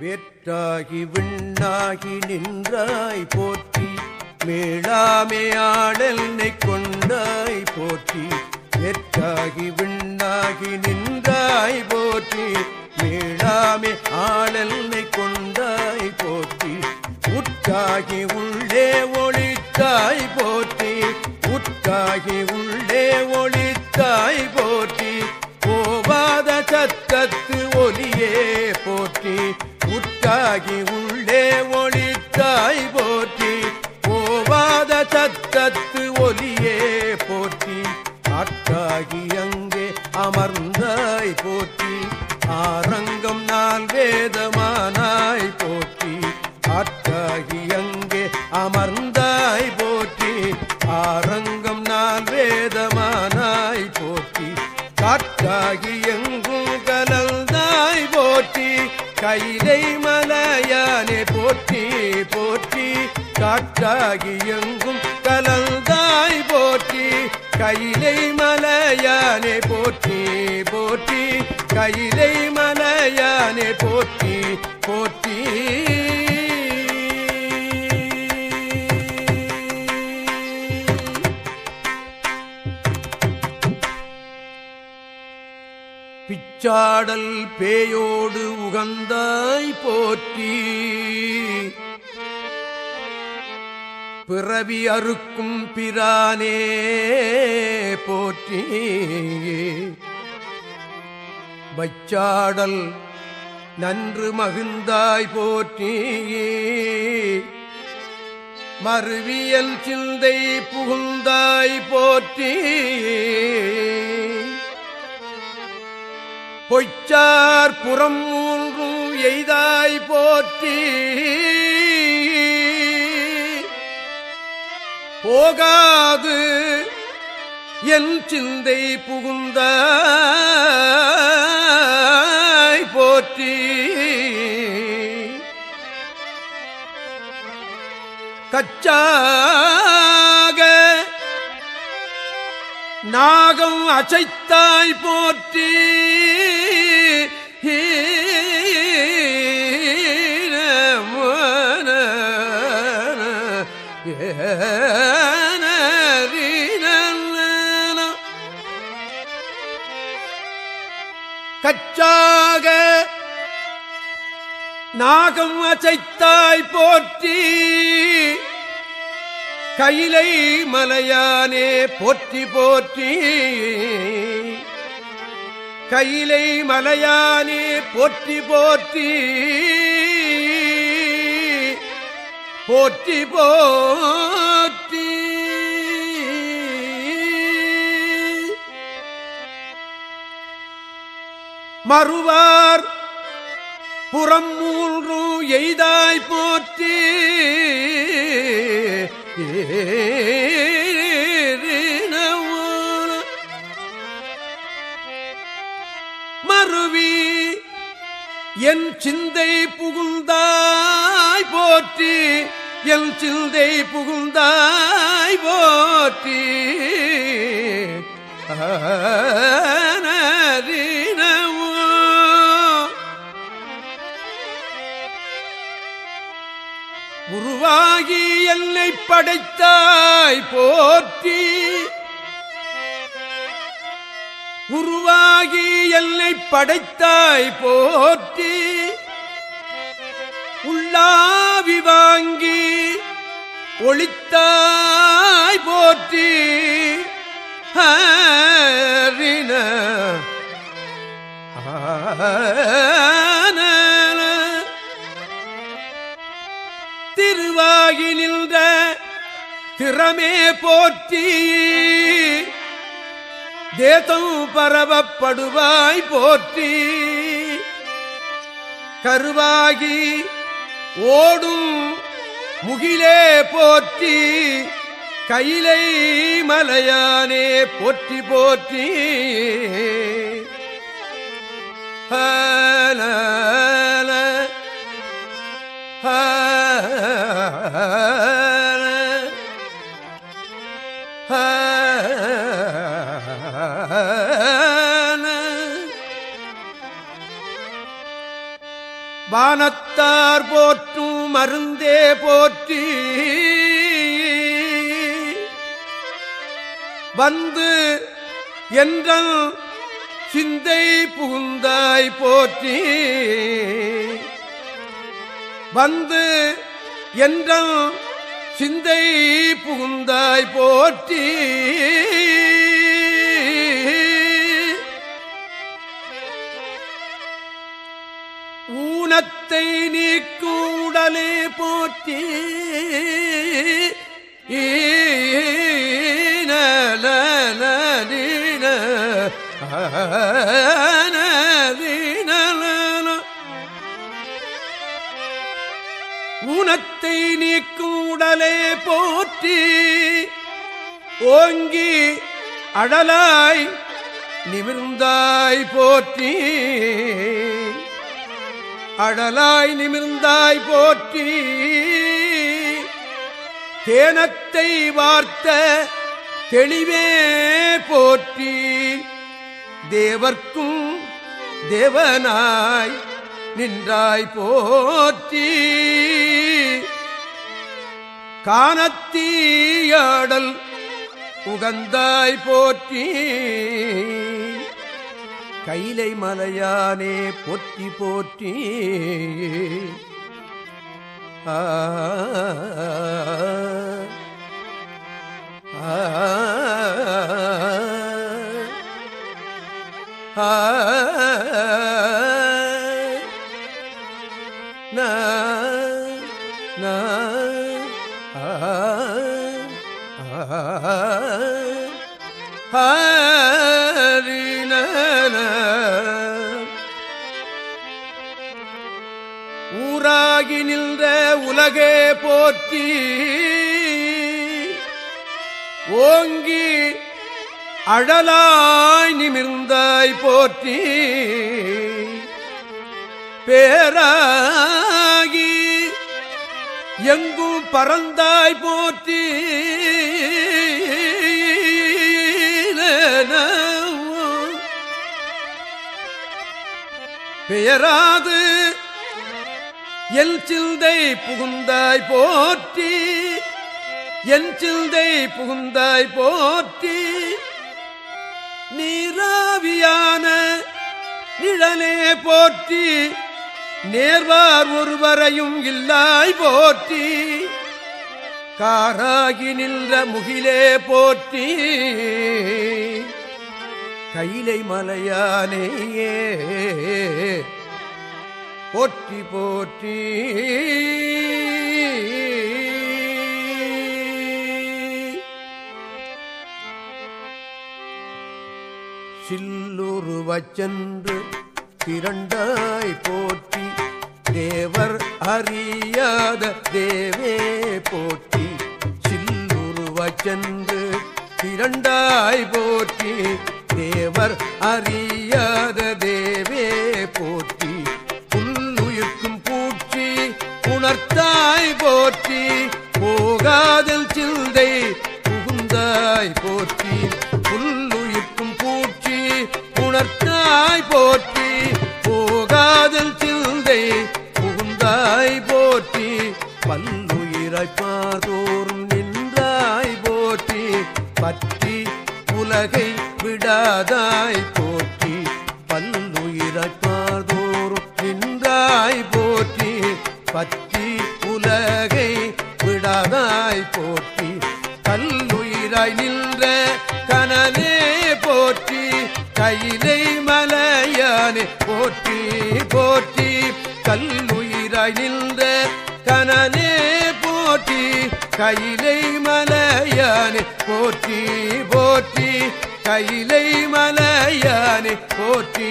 வேற்றாகி விண்ணாகி நின்றாய் போற்றி. மேளாமே ஆடல்னை கொண்டாய் போற்றி. வேற்றாகி விண்ணாகி நின்றாய் போற்றி. மேளாமே ஆடல்னை கொண்டாய் போற்றி. உற்றாகி உள்ளே ஒளித்தாய் போற்றி. உற்றாகி உள்ளே ஒளித்தாய் போற்றி. போவாத சத்தத்து ஒலியே போற்றி. ஒளியாகி உள்ளே ஒளித்தாய் போற்றி. போவாத சத்தத்து ஒலியே போற்றி. காற்றாகி அங்கே அமர்ந்தாய் போற்றி. ஆரங்கம் நாள் வேதமானாய் போற்றி. காற்றாகி அங்கே அமர்ந்த கைதை மலையானே போற்றி போற்றி. காற்றாகி எங்கும் கலந்தாய் போற்றி. கைலை மலையானே போற்றி போற்றி. கைலை மலையானே போற்றி போற்றி. பிச்சாடல் பேயோடு உகந்தாய் போற்றி. பிறவி அறுக்கும் பிரானே போற்றி. வைச்சாடல் நன்று மகிழ்ந்தாய் போற்றி. மறுவியல் சிந்தை புகுந்தாய் போற்றி. பொய்ச்சார் புறம் மூன்றும் எய்தாய் போற்றி. போகாது என் சிந்தை புகுந்த போற்றி. கச்சாக நாகம் அசைத்தாய் போற்றி. கச்சாக நாகம் அசைத்தாய் போற்றி கையிலை மலையானே போற்றி போற்றி கையிலை மலையானே போற்றி போற்றி. போற்றி போற்றி. மறுவார் புறம் மூன்று எய்தாய் போற்றி. மறுவி என் சிந்தை புகுந்தாய் போற்றி. என் சிந்தை புகுந்தாய் போற்றி. உருவாகி என்னை படைத்தாய் போற்றி. உருவாகி என்னை படைத்தாய் போற்றி. ஆவி வாங்கி ஒளித்தாய் போற்றி ஹரின திருவாகி நின்ற திறமே போற்றி தேசம் பரவப்படுவாய் போற்றி. கருவாகி ஓடும் முகிலே போற்றி கையிலை மலையானே போற்றி போற்றி. ஹல வானத்தார் போற்றும் மருந்தே போற்றி. வந்து என்ற சிந்தை புகுந்தாய் போற்றி. வந்து என்ற சிந்தை புகுந்தாய் போற்றி. ஊனத்தை நீக்கூடலே போற்றி ஈனலீன ஊனத்தை நீக்கும் உடலே போற்றி ஓங்கி அடலாய் நிமிர்ந்தாய் போற்றி. அடலாய் நிமிர்ந்தாய் போற்றி. தேனத்தை வார்த்த தெளிவே போற்றி. தேவர்க்கும் தேவனாய் நின்றாய் போற்றி. காணத்தீயாடல் உகந்தாய் போற்றி. கைலை மலையானே போற்றி போற்றி ஆ ஆ ஆ நா நா ஆ நின்ற உலகே போற்றி. ஓங்கி அழலாய் நிமிர்ந்தாய் போற்றி. பேராகி எங்கும் பறந்தாய் போற்றி. பெயராது எல் சிந்தை புகுந்தாய் போற்றி என் சிந்தை புகுந்தாய் போற்றி. நீராவியான நிழலே போற்றி நேர்வார் ஒருவரையும் இல்லாய் போற்றி. காராகி நின்ற முகிலே போற்றி கைலை மலையானேயே போற்றி போற்றி. சில்லுருவச் சென்று திரண்டாய் போற்றி. தேவர் அறியாத தேவே போற்றி. சில்லுருவச் சென்று திரண்டாய் போற்றி. தேவர் அறியாத தேவே போற்றி. உணர்த்தாய் போற்றி போகாதல் சிந்தை புகுந்தாய் போற்றி புல்லுயிர்க்கும் பூச்சி உணர்த்தாய் போற்றி போகாதல் சிந்தை புகுந்தாய் போற்றி பல்லுயிராய் பார்த்தோறும் நின்றாய் போற்றி பற்றி உலகை விடாதாய் போற்றி பல்லுயிராய் பார்த்தோறும் நின்றாய் போற்றி. பற்றி உலகை விடாதாய் போற்றி கல்லுயிராய் நின்ற கனலே போற்றி கையிலை மலையானே போற்றி போற்றி கல்லுயிராய் நின்ற கனலே போற்றி கையிலை மலையானே போற்றி போற்றி கையிலை மலையானே போற்றி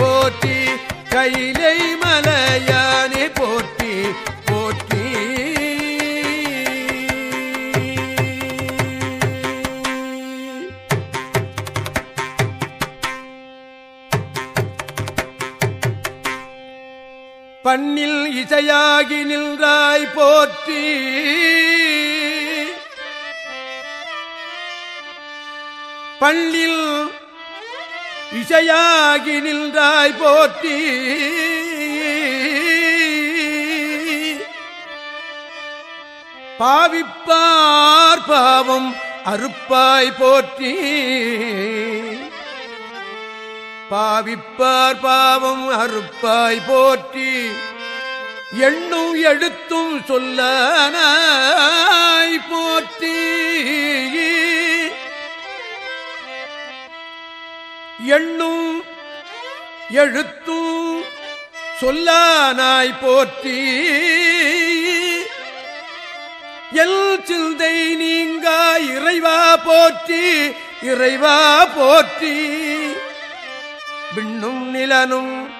போற்றி கையிலை இசையாகி நின்றாய் போற்றி. பள்ளில் இசையாகி நின்றாய் போற்றி. பாவிப்பார் பாவம் அறுப்பாய் போற்றி. பாவிப்பார் பாவம் அறுப்பாய் போற்றி. எண்ணும் எழுத்தும் சொல்லனாய் போற்றி. எண்ணும் எழுத்தும் சொல்லானாய் போற்றி. எல் சிந்தை நீங்க இறைவா போற்றி இறைவா போற்றி. விண்ணும் நிலனும்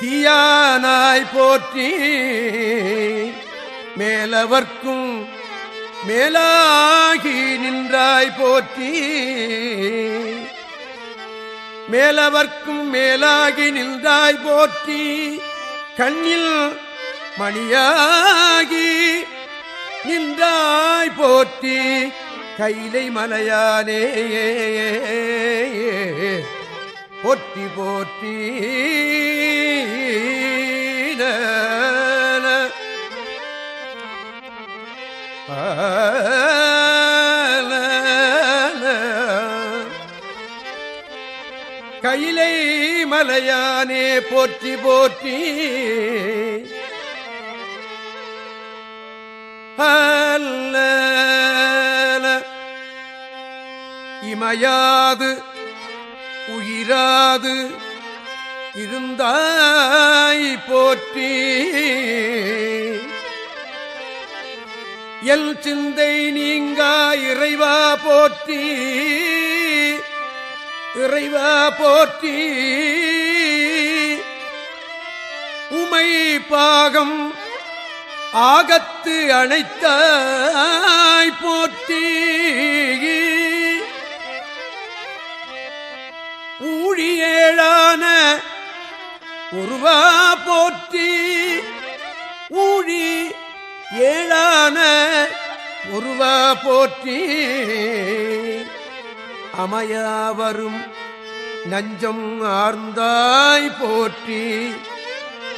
தீயானாய் போற்றி. மேலவர்க்கும் மேலாகி நின்றாய் போற்றி. மேலவர்க்கும் மேலாகி நின்றாய் போற்றி. கண்ணில் மணியாகி நின்றாய் போற்றி. கைலை மலையானே போற்றி போற்றி. கையிலை மலையானே போற்றி போற்றி. அல்ல இமையாது உயிராது. இருந்தாய் போற்றி. எல் சிந்தை நீங்கா இறைவா போற்றி. இறைவா போற்றி. உமை பாகம் ஆகத்து அணைத்தாய் போற்றி. ஊழியேழான உருவா போற்றி. ஊழி ஏழான உருவா போற்றி. அமையாவரும் நஞ்சம் ஆர்ந்தாய் போற்றி.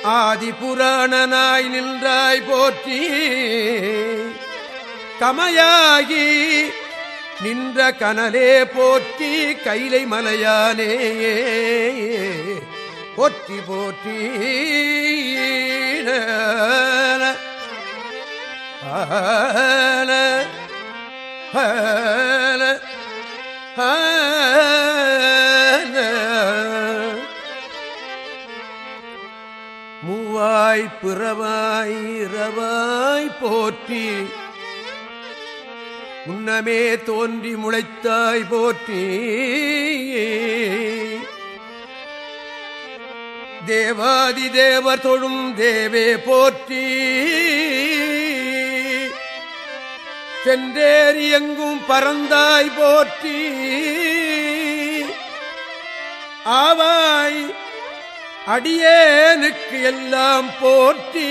ஆதி புராணனாய் நின்றாய் போற்றி. கமையாகி நின்ற கனலே போற்றி. கைலை மலையானே போற்றி போற்றி. ஆன ஆன மூவாய் பிறவாய் இரவாய் போற்றி. முன்னமே தோன்றி முளைத்தாய் போற்றி. தேவாதி தேவர் தொழும் தேவே போற்றி. சென்றேறி எங்கும் பரந்தாய் போற்றி. ஆவாய் அடியேனுக்கு எல்லாம் போற்றி.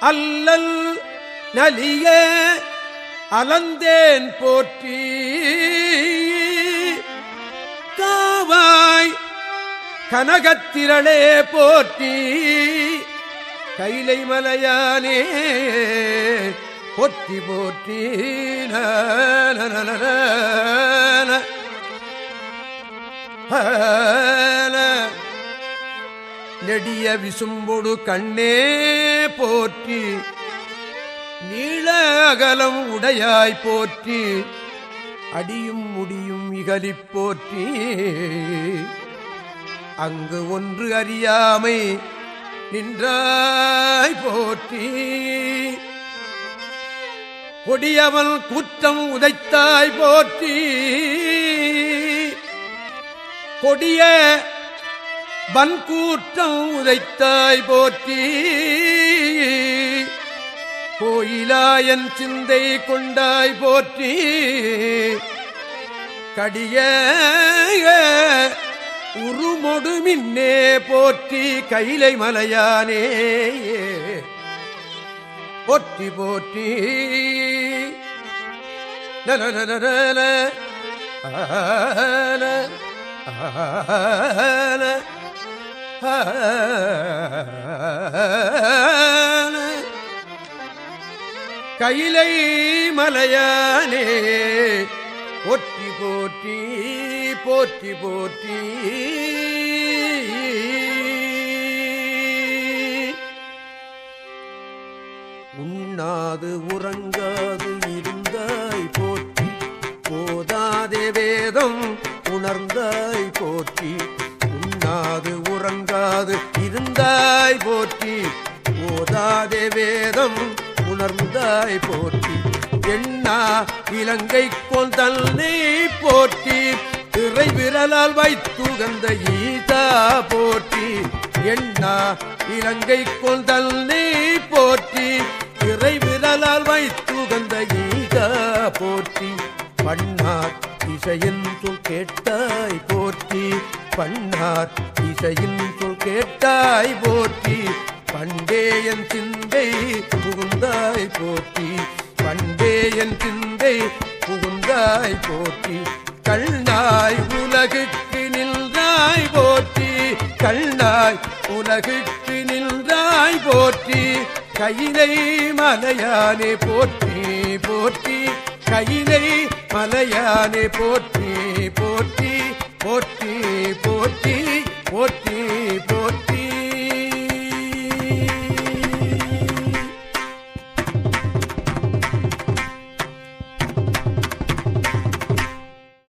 அல்லல் நலிய அலந்தேன் போற்றி. காவாய் கனகத்திரளே போற்றி. கைலை மலையானே பொற்றி போற்றி. நெடிய விசும்பொடு கண்ணே போற்றி. நீள அகலம் உடையாய் போற்றி. அடியும் முடியும் இகலிப் போற்றி. அங்கு ஒன்று அறியாமை நின்றாய் போற்றி. கொடியவன் குற்றம் உதைத்தாய் போற்றி. கொடிய வன்கூற்றம் உதைத்தாய் போற்றி. கோயிலாயன் சிந்தை கொண்டாய் போற்றி. கடிய உருமொடு மின்னே போற்றி. கைலை மலையானே போற்றி போற்றி. நலனலனல, ஆல, கையிலை மலையானே போற்றி போற்றி போற்றி போற்றி. உண்ணாது உறங்காது இருந்தாய் போற்றி. போதாதே வேதம் உணர்ந்தாய் போற்றி. உண்ணாது உறங்காது இருந்தாய் போற்றி. போதாதே வேதம் உணர்ந்தாய் போற்றி. எண்ணா இலங்கை கொந்தல்னை போற்றி. திரை விரலால் வைத்துகந்த ஈதா போற்றி. எண்ணா இலங்கை கொந்தல்னை போற்றி. திரை விரலால் வைத்துகந்த ஈதா போற்றி. பண்ணார் இசையின் சொல் கேட்டாய் போற்றி. பண்ணார் இசையின் சொல் கேட்டாய் போற்றி. பண்டேயன் சிந்தை புகுந்தாய் போற்றி. பண்டேயன் சிந்தை புகுந்தாய் போற்றி. கண்ணாய் உலகுக்கு நின்றாய் போற்றி. கண்ணாய் உலகுக்கு நின்றாய் போற்றி. கையிலை மலையானே போற்றி போற்றி. கையிலை மலையானே போற்றி போற்றி. போற்றி போற்றி போற்றி போற்றி.